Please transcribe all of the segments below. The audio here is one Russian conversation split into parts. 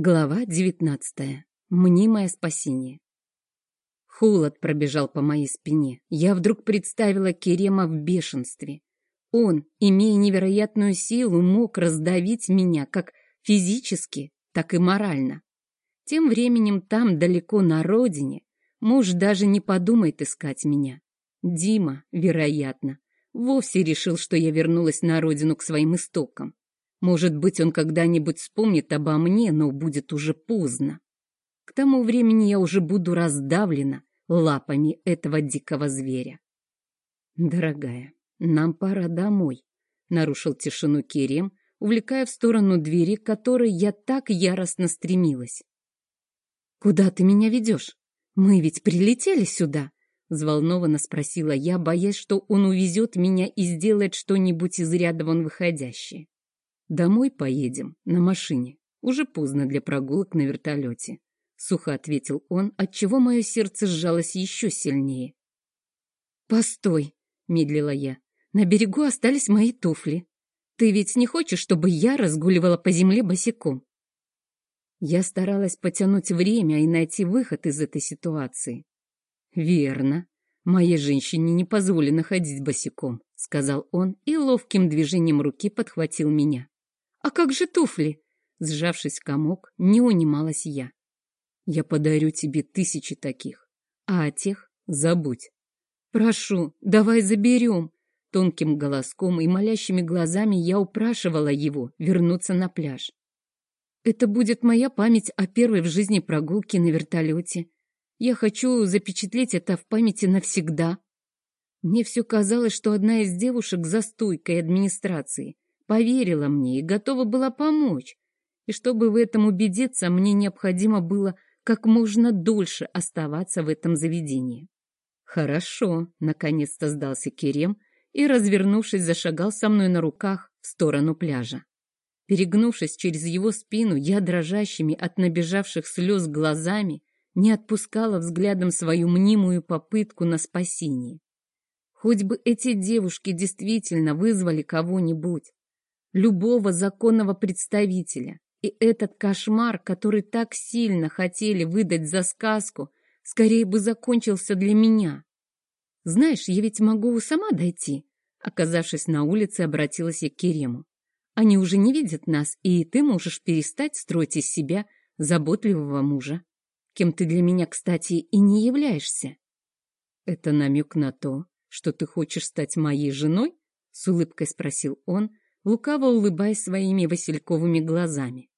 Глава девятнадцатая. Мнимое спасение. Холод пробежал по моей спине. Я вдруг представила Керема в бешенстве. Он, имея невероятную силу, мог раздавить меня как физически, так и морально. Тем временем там, далеко на родине, муж даже не подумает искать меня. Дима, вероятно, вовсе решил, что я вернулась на родину к своим истокам. Может быть, он когда-нибудь вспомнит обо мне, но будет уже поздно. К тому времени я уже буду раздавлена лапами этого дикого зверя. «Дорогая, нам пора домой», — нарушил тишину Керем, увлекая в сторону двери, к которой я так яростно стремилась. «Куда ты меня ведешь? Мы ведь прилетели сюда», — взволнованно спросила я, боясь, что он увезет меня и сделает что-нибудь из ряда вон выходящее. «Домой поедем, на машине. Уже поздно для прогулок на вертолете», — сухо ответил он, отчего мое сердце сжалось еще сильнее. «Постой», — медлила я, — «на берегу остались мои туфли. Ты ведь не хочешь, чтобы я разгуливала по земле босиком?» Я старалась потянуть время и найти выход из этой ситуации. «Верно. Моей женщине не позволено ходить босиком», — сказал он и ловким движением руки подхватил меня. «А как же туфли?» Сжавшись в комок, не унималась я. «Я подарю тебе тысячи таких, а о тех забудь». «Прошу, давай заберем!» Тонким голоском и молящими глазами я упрашивала его вернуться на пляж. «Это будет моя память о первой в жизни прогулке на вертолете. Я хочу запечатлеть это в памяти навсегда». Мне все казалось, что одна из девушек за стойкой администрации поверила мне и готова была помочь. И чтобы в этом убедиться, мне необходимо было как можно дольше оставаться в этом заведении. «Хорошо», — наконец-то сдался Керем и, развернувшись, зашагал со мной на руках в сторону пляжа. Перегнувшись через его спину, я дрожащими от набежавших слез глазами не отпускала взглядом свою мнимую попытку на спасение. Хоть бы эти девушки действительно вызвали кого-нибудь, любого законного представителя. И этот кошмар, который так сильно хотели выдать за сказку, скорее бы закончился для меня. Знаешь, я ведь могу сама дойти. Оказавшись на улице, обратилась я к Керему. Они уже не видят нас, и ты можешь перестать строить из себя заботливого мужа, кем ты для меня, кстати, и не являешься. Это намек на то, что ты хочешь стать моей женой? С улыбкой спросил он, лукаво улыбаясь своими васильковыми глазами,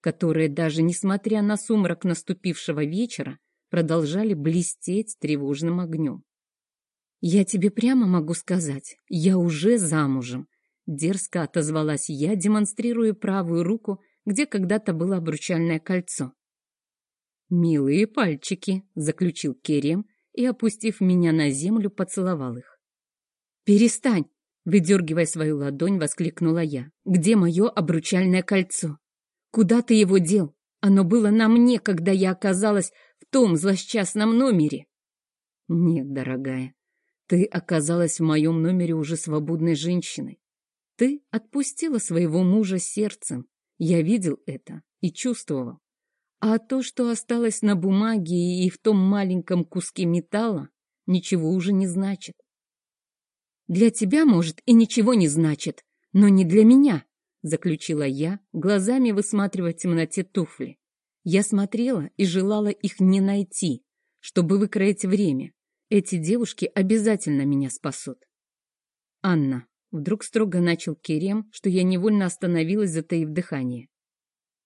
которые даже несмотря на сумрак наступившего вечера продолжали блестеть тревожным огнем. «Я тебе прямо могу сказать, я уже замужем», — дерзко отозвалась я, демонстрируя правую руку, где когда-то было обручальное кольцо. «Милые пальчики», — заключил Керем и, опустив меня на землю, поцеловал их. «Перестань!» Выдергивая свою ладонь, воскликнула я. «Где мое обручальное кольцо? Куда ты его дел? Оно было на мне, когда я оказалась в том злосчастном номере». «Нет, дорогая, ты оказалась в моем номере уже свободной женщиной. Ты отпустила своего мужа сердцем. Я видел это и чувствовал. А то, что осталось на бумаге и в том маленьком куске металла, ничего уже не значит. «Для тебя, может, и ничего не значит, но не для меня», — заключила я, глазами высматривая в темноте туфли. Я смотрела и желала их не найти, чтобы выкроить время. Эти девушки обязательно меня спасут. «Анна», — вдруг строго начал Керем, что я невольно остановилась, затаив дыхание.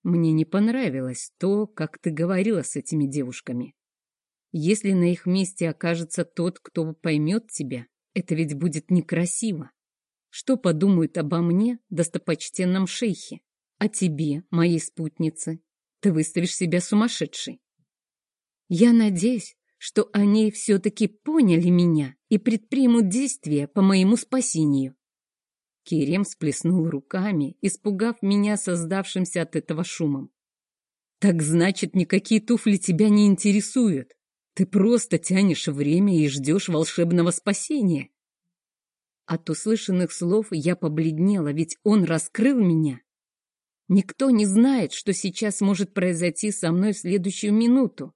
«Мне не понравилось то, как ты говорила с этими девушками. Если на их месте окажется тот, кто поймет тебя, это ведь будет некрасиво. Что подумают обо мне, достопочтенном шейхе? О тебе, моей спутнице? Ты выставишь себя сумасшедшей. Я надеюсь, что они все-таки поняли меня и предпримут действия по моему спасению. Керем сплеснул руками, испугав меня создавшимся от этого шумом. «Так значит, никакие туфли тебя не интересуют. Ты просто тянешь время и ждешь волшебного спасения. От услышанных слов я побледнела, ведь он раскрыл меня. Никто не знает, что сейчас может произойти со мной в следующую минуту.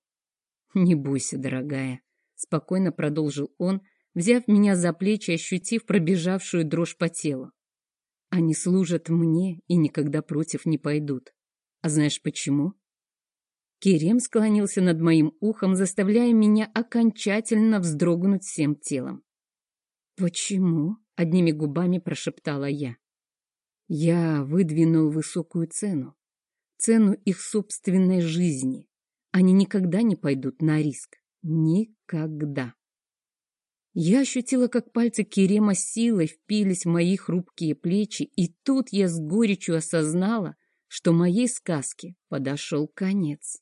Не бойся, дорогая, спокойно продолжил он, взяв меня за плечи, ощутив пробежавшую дрожь по телу. Они служат мне и никогда против не пойдут. А знаешь почему? Керем склонился над моим ухом, заставляя меня окончательно вздрогнуть всем телом. «Почему?» — одними губами прошептала я. Я выдвинул высокую цену. Цену их собственной жизни. Они никогда не пойдут на риск. Никогда. Я ощутила, как пальцы Керема силой впились в мои хрупкие плечи, и тут я с горечью осознала, что моей сказке подошел конец.